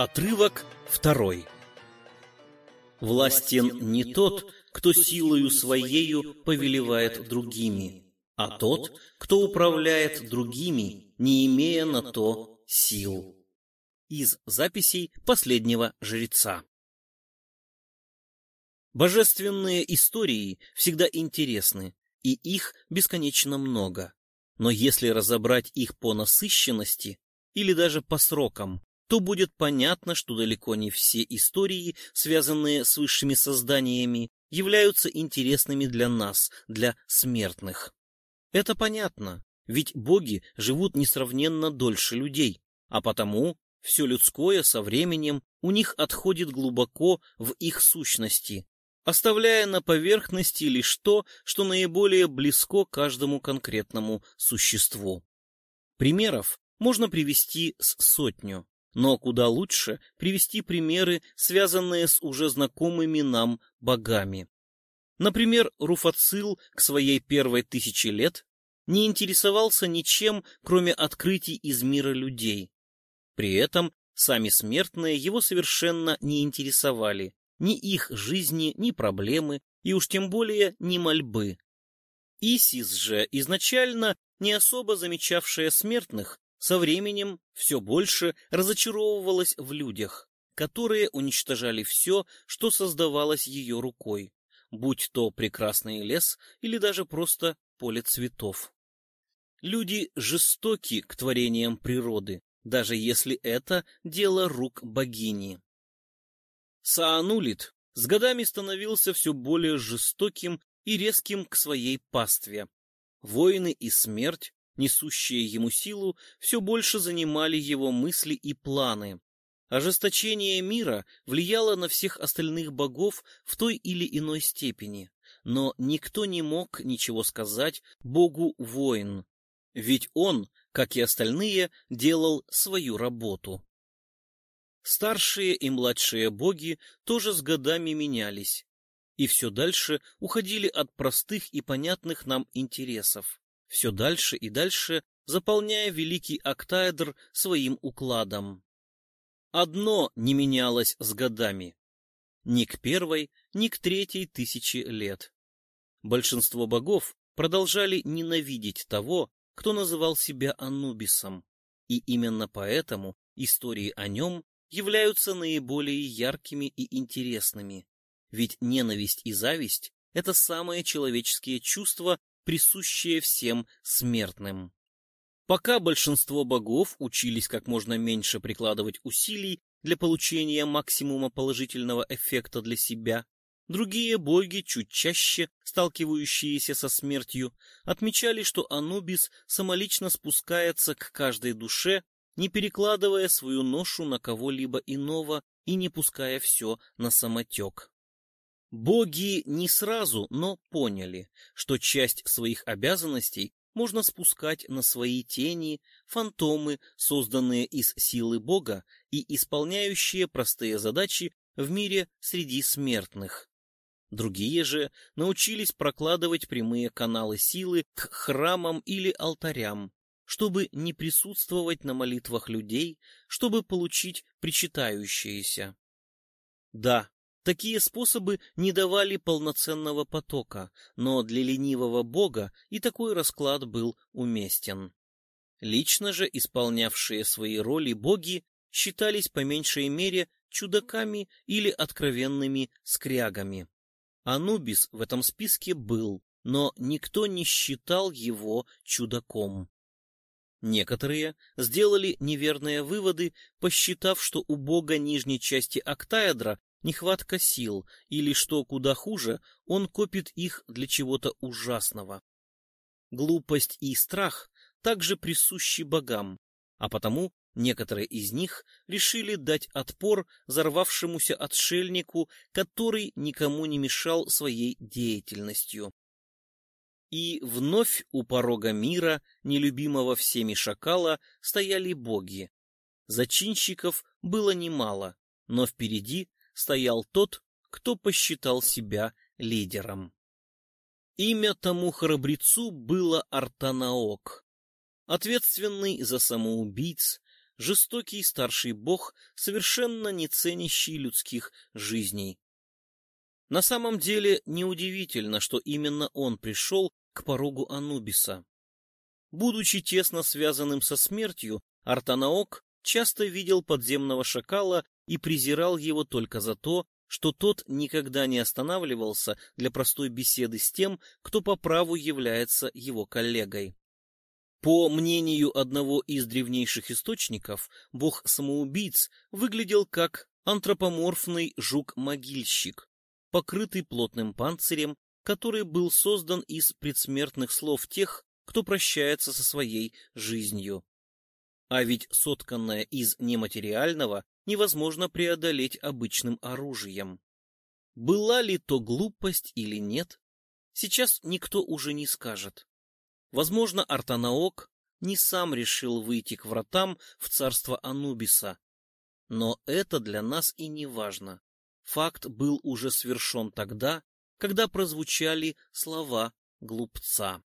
Отрывок второй. Властен не тот, кто силою своею повелевает другими, а тот, кто управляет другими, не имея на то сил. Из записей последнего жреца. Божественные истории всегда интересны, и их бесконечно много. Но если разобрать их по насыщенности или даже по срокам, то будет понятно, что далеко не все истории, связанные с высшими созданиями, являются интересными для нас, для смертных. Это понятно, ведь боги живут несравненно дольше людей, а потому все людское со временем у них отходит глубоко в их сущности, оставляя на поверхности лишь то, что наиболее близко каждому конкретному существу. Примеров можно привести с сотню. Но куда лучше привести примеры, связанные с уже знакомыми нам богами. Например, Руфацил к своей первой тысяче лет не интересовался ничем, кроме открытий из мира людей. При этом сами смертные его совершенно не интересовали, ни их жизни, ни проблемы, и уж тем более ни мольбы. Исис же, изначально не особо замечавшая смертных, со временем все больше разочаровывалась в людях, которые уничтожали все, что создавалось ее рукой, будь то прекрасный лес или даже просто поле цветов. Люди жестоки к творениям природы, даже если это дело рук богини. Саанулит с годами становился все более жестоким и резким к своей пастве. Воины и смерть несущие ему силу, все больше занимали его мысли и планы. Ожесточение мира влияло на всех остальных богов в той или иной степени, но никто не мог ничего сказать богу воин, ведь он, как и остальные, делал свою работу. Старшие и младшие боги тоже с годами менялись и все дальше уходили от простых и понятных нам интересов все дальше и дальше заполняя великий октаэдр своим укладом. Одно не менялось с годами. Ни к первой, ни к третьей тысячи лет. Большинство богов продолжали ненавидеть того, кто называл себя Анубисом, и именно поэтому истории о нем являются наиболее яркими и интересными, ведь ненависть и зависть — это самые человеческие чувства, присущее всем смертным. Пока большинство богов учились как можно меньше прикладывать усилий для получения максимума положительного эффекта для себя, другие боги, чуть чаще сталкивающиеся со смертью, отмечали, что Анубис самолично спускается к каждой душе, не перекладывая свою ношу на кого-либо иного и не пуская все на самотек. Боги не сразу, но поняли, что часть своих обязанностей можно спускать на свои тени, фантомы, созданные из силы Бога и исполняющие простые задачи в мире среди смертных. Другие же научились прокладывать прямые каналы силы к храмам или алтарям, чтобы не присутствовать на молитвах людей, чтобы получить причитающееся. Да, Такие способы не давали полноценного потока, но для ленивого бога и такой расклад был уместен. Лично же исполнявшие свои роли боги считались по меньшей мере чудаками или откровенными скрягами. Анубис в этом списке был, но никто не считал его чудаком. Некоторые сделали неверные выводы, посчитав, что у бога нижней части октаэдра нехватка сил, или, что куда хуже, он копит их для чего-то ужасного. Глупость и страх также присущи богам, а потому некоторые из них решили дать отпор взорвавшемуся отшельнику, который никому не мешал своей деятельностью. И вновь у порога мира, нелюбимого всеми шакала, стояли боги. Зачинщиков было немало, но впереди стоял тот, кто посчитал себя лидером. Имя тому храбрецу было Артанаок, ответственный за самоубийц, жестокий старший бог, совершенно не ценящий людских жизней. На самом деле неудивительно, что именно он пришел к порогу Анубиса. Будучи тесно связанным со смертью, Артанаок часто видел подземного шакала и презирал его только за то, что тот никогда не останавливался для простой беседы с тем, кто по праву является его коллегой. По мнению одного из древнейших источников, бог самоубийц выглядел как антропоморфный жук-могильщик, покрытый плотным панцирем, который был создан из предсмертных слов тех, кто прощается со своей жизнью. А ведь сотканное из нематериального невозможно преодолеть обычным оружием. Была ли то глупость или нет, сейчас никто уже не скажет. Возможно, Артанаок не сам решил выйти к вратам в царство Анубиса. Но это для нас и не важно. Факт был уже свершен тогда, когда прозвучали слова глупца.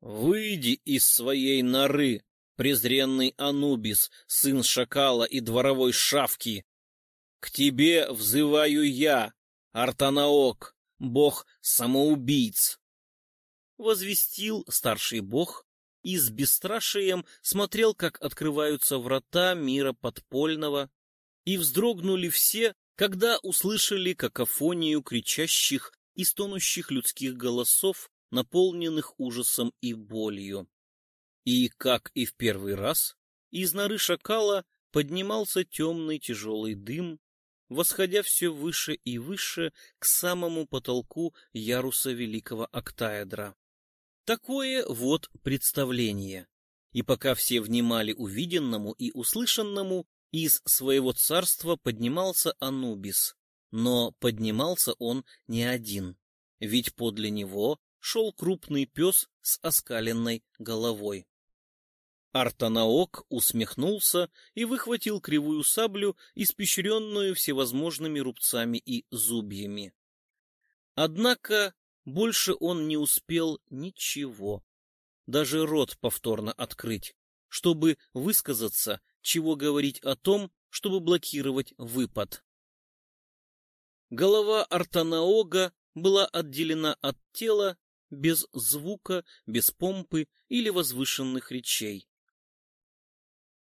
«Выйди из своей норы, презренный Анубис, сын шакала и дворовой шавки. К тебе взываю я, Артанаок, бог самоубийц. Возвестил старший бог и с бесстрашием смотрел, как открываются врата мира подпольного, и вздрогнули все, когда услышали какофонию кричащих и стонущих людских голосов, наполненных ужасом и болью. И, как и в первый раз, из норы шакала поднимался темный тяжелый дым, восходя все выше и выше к самому потолку яруса великого октаэдра. Такое вот представление. И пока все внимали увиденному и услышанному, из своего царства поднимался Анубис. Но поднимался он не один, ведь подле него шел крупный пес с оскаленной головой. Артанаок усмехнулся и выхватил кривую саблю, испещренную всевозможными рубцами и зубьями. Однако больше он не успел ничего, даже рот повторно открыть, чтобы высказаться, чего говорить о том, чтобы блокировать выпад. Голова Артанаога была отделена от тела без звука, без помпы или возвышенных речей.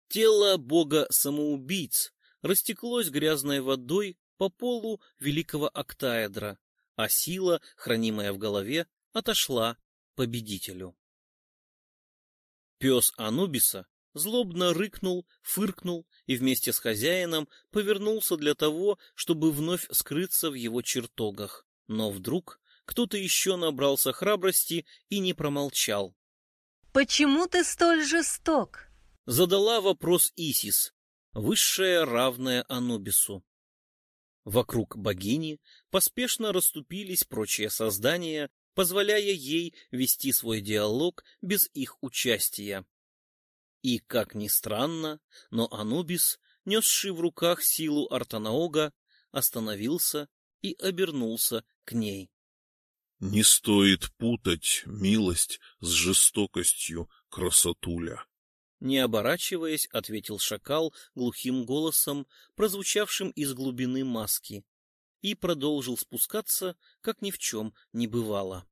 Тело бога-самоубийц растеклось грязной водой по полу великого октаэдра, а сила, хранимая в голове, отошла победителю. Пес Анубиса злобно рыкнул, фыркнул и вместе с хозяином повернулся для того, чтобы вновь скрыться в его чертогах. Но вдруг кто-то еще набрался храбрости и не промолчал. «Почему ты столь жесток?» Задала вопрос Исис, высшая равная Анубису. Вокруг богини поспешно расступились прочие создания, позволяя ей вести свой диалог без их участия. И, как ни странно, но Анубис, несший в руках силу Артанаога, остановился и обернулся к ней. — Не стоит путать милость с жестокостью, красотуля. Не оборачиваясь, ответил шакал глухим голосом, прозвучавшим из глубины маски, и продолжил спускаться, как ни в чем не бывало.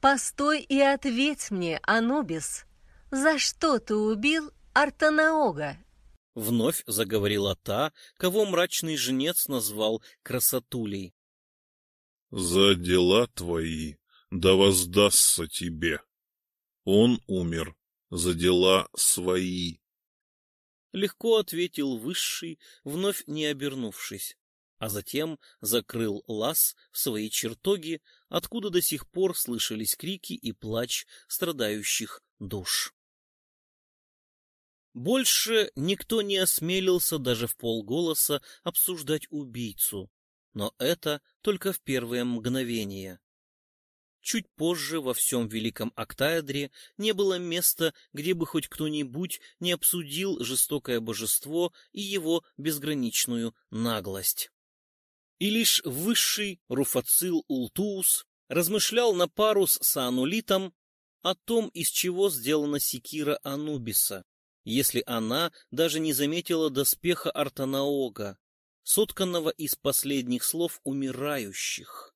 «Постой и ответь мне, Анубис, за что ты убил Артанаога?» Вновь заговорила та, кого мрачный женец назвал красотулей. «За дела твои да воздастся тебе. Он умер за дела свои. Легко ответил Высший, вновь не обернувшись, а затем закрыл лаз в свои чертоги, откуда до сих пор слышались крики и плач страдающих душ. Больше никто не осмелился даже в полголоса обсуждать убийцу, но это только в первые мгновения. Чуть позже во всем Великом Октаэдре не было места, где бы хоть кто-нибудь не обсудил жестокое божество и его безграничную наглость. И лишь высший Руфацил Ултуус размышлял на пару с Саанулитом о том, из чего сделана секира Анубиса, если она даже не заметила доспеха Артанаога, сотканного из последних слов умирающих.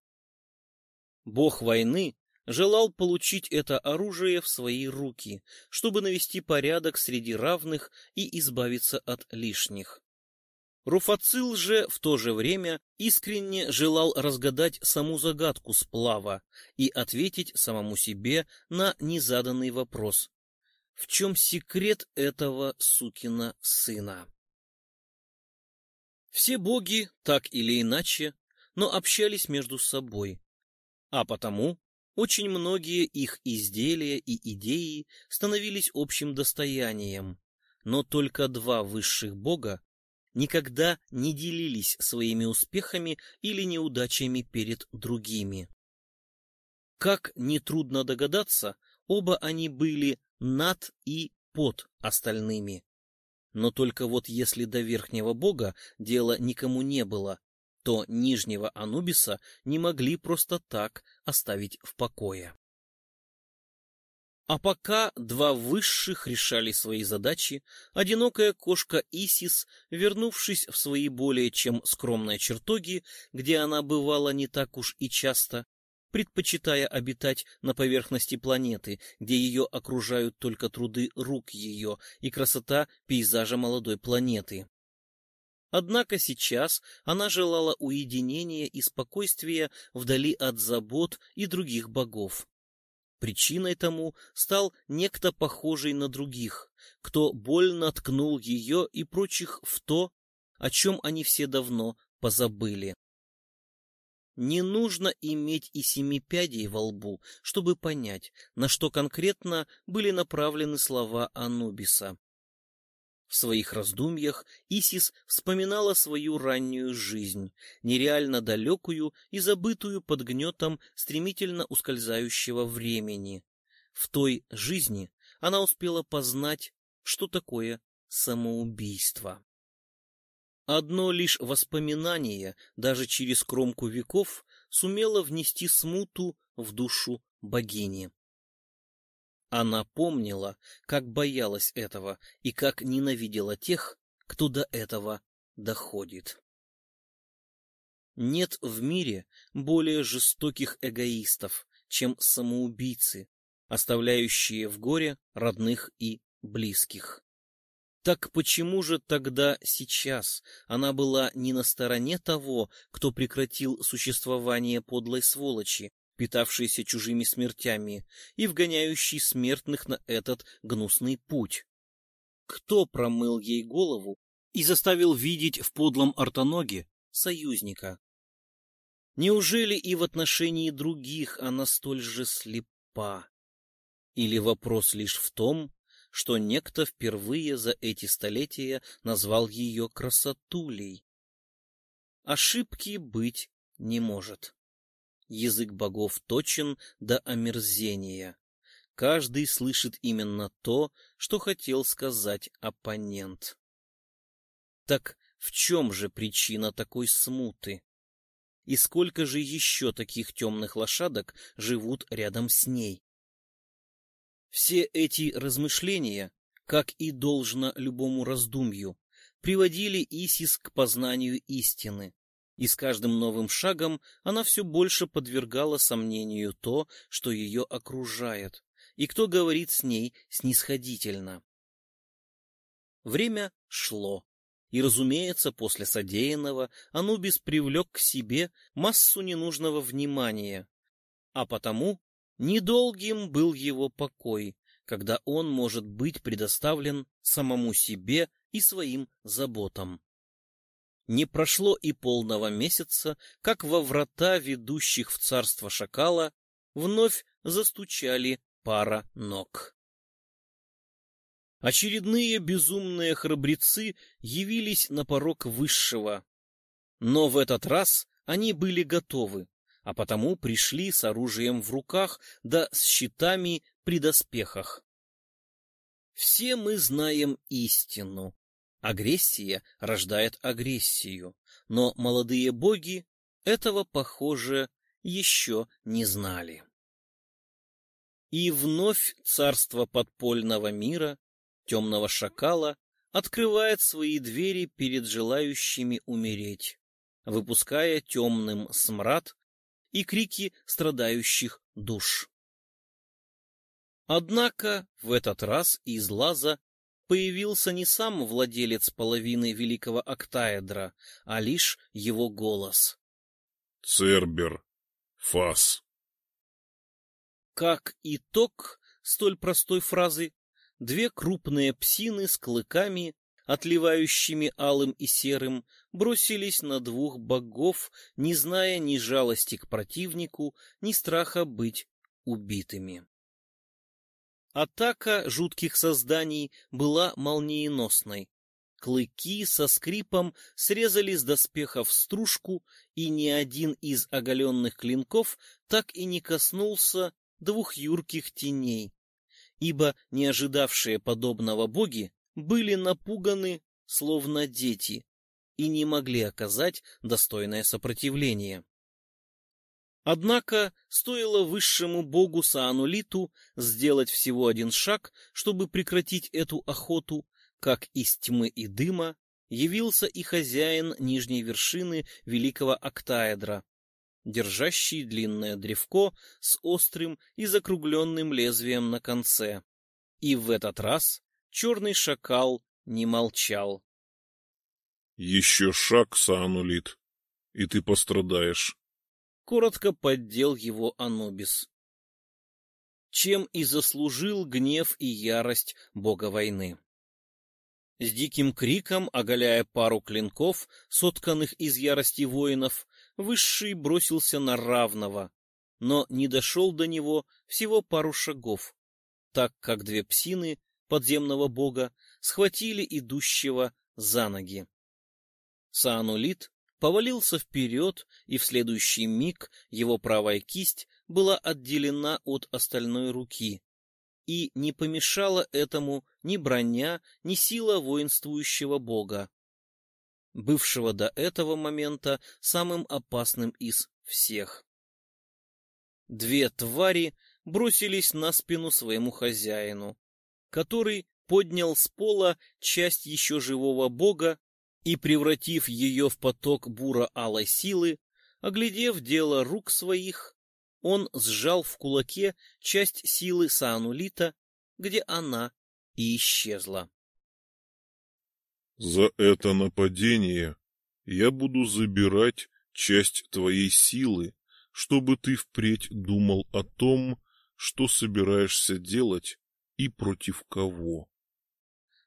Бог войны желал получить это оружие в свои руки, чтобы навести порядок среди равных и избавиться от лишних. Руфацил же в то же время искренне желал разгадать саму загадку сплава и ответить самому себе на незаданный вопрос. В чем секрет этого сукина сына? Все боги, так или иначе, но общались между собой, а потому очень многие их изделия и идеи становились общим достоянием, но только два высших бога никогда не делились своими успехами или неудачами перед другими. Как нетрудно догадаться, оба они были над и под остальными. Но только вот если до верхнего бога дела никому не было, то нижнего Анубиса не могли просто так оставить в покое. А пока два высших решали свои задачи, одинокая кошка Исис, вернувшись в свои более чем скромные чертоги, где она бывала не так уж и часто, предпочитая обитать на поверхности планеты, где ее окружают только труды рук ее и красота пейзажа молодой планеты. Однако сейчас она желала уединения и спокойствия вдали от забот и других богов. Причиной тому стал некто похожий на других, кто больно ткнул ее и прочих в то, о чем они все давно позабыли. Не нужно иметь и семи пядей во лбу, чтобы понять, на что конкретно были направлены слова Анубиса. В своих раздумьях Исис вспоминала свою раннюю жизнь, нереально далекую и забытую под гнетом стремительно ускользающего времени. В той жизни она успела познать, что такое самоубийство. Одно лишь воспоминание, даже через кромку веков, сумело внести смуту в душу богини. Она помнила, как боялась этого и как ненавидела тех, кто до этого доходит. Нет в мире более жестоких эгоистов, чем самоубийцы, оставляющие в горе родных и близких. Так почему же тогда сейчас она была не на стороне того, кто прекратил существование подлой сволочи, питавшейся чужими смертями и вгоняющей смертных на этот гнусный путь? Кто промыл ей голову и заставил видеть в подлом ортоноге союзника? Неужели и в отношении других она столь же слепа? Или вопрос лишь в том, что некто впервые за эти столетия назвал ее красотулей. Ошибки быть не может. Язык богов точен до омерзения. Каждый слышит именно то, что хотел сказать оппонент. Так в чем же причина такой смуты? И сколько же еще таких темных лошадок живут рядом с ней? Все эти размышления, как и должно любому раздумью, приводили Исис к познанию истины, и с каждым новым шагом она все больше подвергала сомнению то, что ее окружает, и кто говорит с ней снисходительно. Время шло, и, разумеется, после содеянного Анубис привлек к себе массу ненужного внимания, а потому Недолгим был его покой, когда он может быть предоставлен самому себе и своим заботам. Не прошло и полного месяца, как во врата, ведущих в царство шакала, вновь застучали пара ног. Очередные безумные храбрецы явились на порог высшего. Но в этот раз они были готовы а потому пришли с оружием в руках да с щитами при доспехах. Все мы знаем истину. Агрессия рождает агрессию, но молодые боги этого, похоже, еще не знали. И вновь царство подпольного мира темного шакала открывает свои двери перед желающими умереть, выпуская темным смрад и крики страдающих душ. Однако в этот раз из лаза появился не сам владелец половины великого октаэдра, а лишь его голос. Цербер. Фас. Как итог столь простой фразы, две крупные псины с клыками, отливающими алым и серым, бросились на двух богов, не зная ни жалости к противнику, ни страха быть убитыми. Атака жутких созданий была молниеносной. Клыки со скрипом срезали с доспехов стружку, и ни один из оголенных клинков так и не коснулся двух юрких теней, ибо не ожидавшие подобного боги были напуганы, словно дети, и не могли оказать достойное сопротивление. Однако стоило высшему богу Саанулиту сделать всего один шаг, чтобы прекратить эту охоту, как из тьмы и дыма явился и хозяин нижней вершины великого октаэдра, держащий длинное древко с острым и закругленным лезвием на конце. И в этот раз черный шакал не молчал. — Еще шаг, Саанулит, и ты пострадаешь коротко поддел его Анубис. Чем и заслужил гнев и ярость бога войны. С диким криком, оголяя пару клинков, сотканных из ярости воинов, Высший бросился на равного, но не дошел до него всего пару шагов, так как две псины подземного бога схватили идущего за ноги. Саанулит повалился вперед, и в следующий миг его правая кисть была отделена от остальной руки, и не помешала этому ни броня, ни сила воинствующего бога, бывшего до этого момента самым опасным из всех. Две твари бросились на спину своему хозяину, который поднял с пола часть еще живого бога и, превратив ее в поток буро-алой силы, оглядев дело рук своих, он сжал в кулаке часть силы Саанулита, где она и исчезла. «За это нападение я буду забирать часть твоей силы, чтобы ты впредь думал о том, что собираешься делать и против кого». —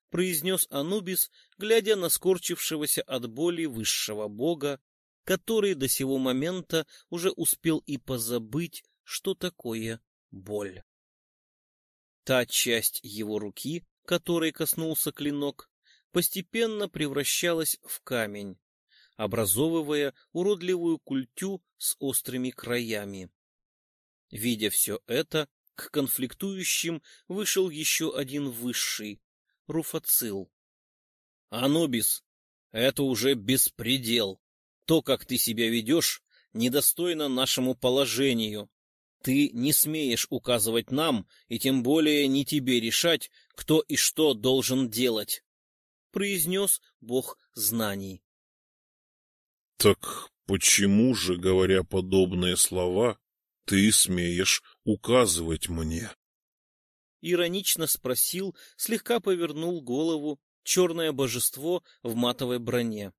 произнес Анубис, глядя на скорчившегося от боли высшего бога, который до сего момента уже успел и позабыть, что такое боль. Та часть его руки, которой коснулся клинок, постепенно превращалась в камень, образовывая уродливую культю с острыми краями. Видя все это, к конфликтующим вышел еще один высший, Руфацил. Анубис, это уже беспредел. То, как ты себя ведешь, недостойно нашему положению. Ты не смеешь указывать нам, и тем более не тебе решать, кто и что должен делать, — произнес бог знаний. — Так почему же, говоря подобные слова, ты смеешь указывать мне? Иронично спросил, слегка повернул голову черное божество в матовой броне,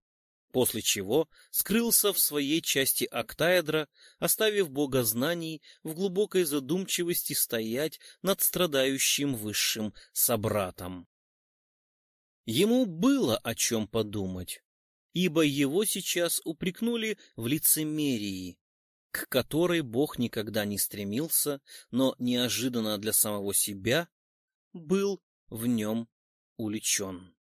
после чего скрылся в своей части октаэдра, оставив бога знаний в глубокой задумчивости стоять над страдающим высшим собратом. Ему было о чем подумать, ибо его сейчас упрекнули в лицемерии, к которой Бог никогда не стремился, но неожиданно для самого себя был в нем уличен.